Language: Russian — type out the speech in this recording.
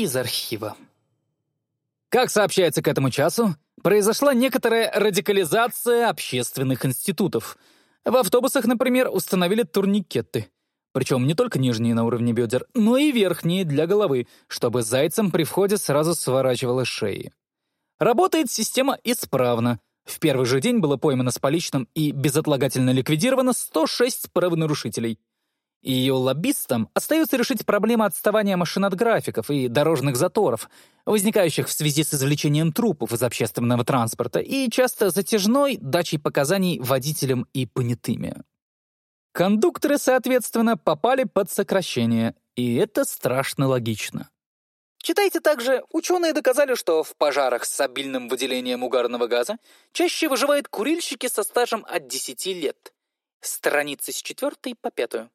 из архива. Как сообщается к этому часу, произошла некоторая радикализация общественных институтов. В автобусах, например, установили турникеты. Причем не только нижние на уровне бедер, но и верхние для головы, чтобы зайцам при входе сразу сворачивало шеи. Работает система исправно. В первый же день было поймано с поличным и безотлагательно ликвидировано 106 правонарушителей. Ее лоббистам остается решить проблему отставания машин от графиков и дорожных заторов, возникающих в связи с извлечением трупов из общественного транспорта и часто затяжной дачей показаний водителям и понятыми. Кондукторы, соответственно, попали под сокращение, и это страшно логично. Читайте также, ученые доказали, что в пожарах с обильным выделением угарного газа чаще выживают курильщики со стажем от 10 лет. Страницы с 4 по 5.